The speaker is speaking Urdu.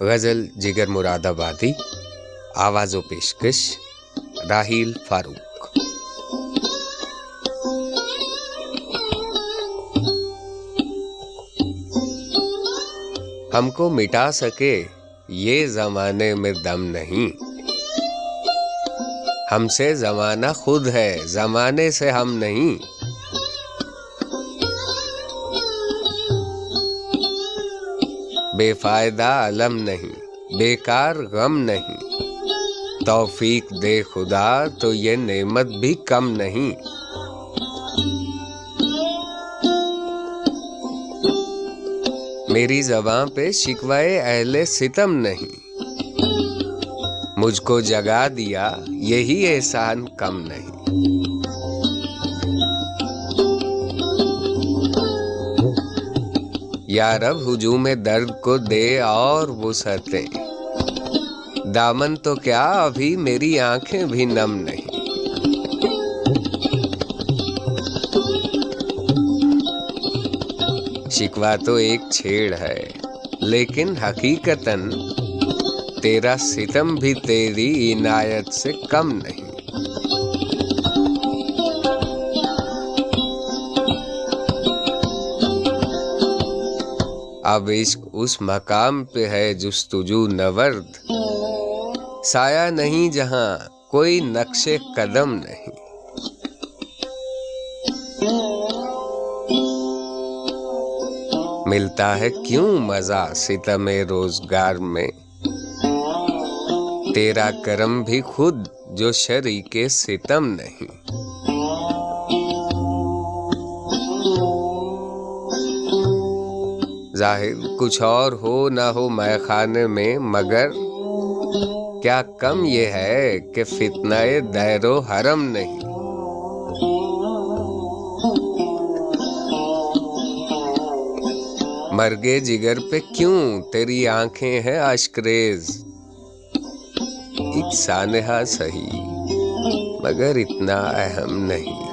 غزل جگر مراد آبادی آواز و پیشکش راہیل فاروق۔ ہم کو مٹا سکے یہ زمانے میں دم نہیں۔ ہم سے زمانہ خود ہے، زمانے سے ہم نہیں۔ بے فائدہ علم نہیں بیکار غم نہیں۔ توفیق دے خدا تو یہ نعمت بھی کم نہیں۔ میری زباں پہ شکوائے اہل ستم نہیں۔ مجھ کو جگا دیا، یہی احسان کم نہیں۔ یا رب، ہجوم درد کو دے اور وسعتیں دامن تو کیا، ابھی میری آنکھیں بھی نم نہیں۔ شکوا تو ایک چھیڑ ہے، لیکن حقیقتاً تیرا ستم بھی تیری عنایت سے کم نہیں۔ اب عشق اس مقام پہ ہے جستجو نورد۔ سایہ نہیں جہاں کوئی نقش قدم نہیں۔ ملتا ہے کیوں مزہ ستم روزگار میں؟ تیرا کرم بھی خود جو شریک ستم نہیں۔ ظاہر کچھ اور ہو نہ ہو میں خانے میں، مگر کیا کم یہ ہے کہ فتنہ دیر و حرم نہیں۔ مرگے جگر پہ کیوں تیری آنکھیں ہیں اشکریز ایک سانحہ صحیح، مگر اتنا اہم نہیں۔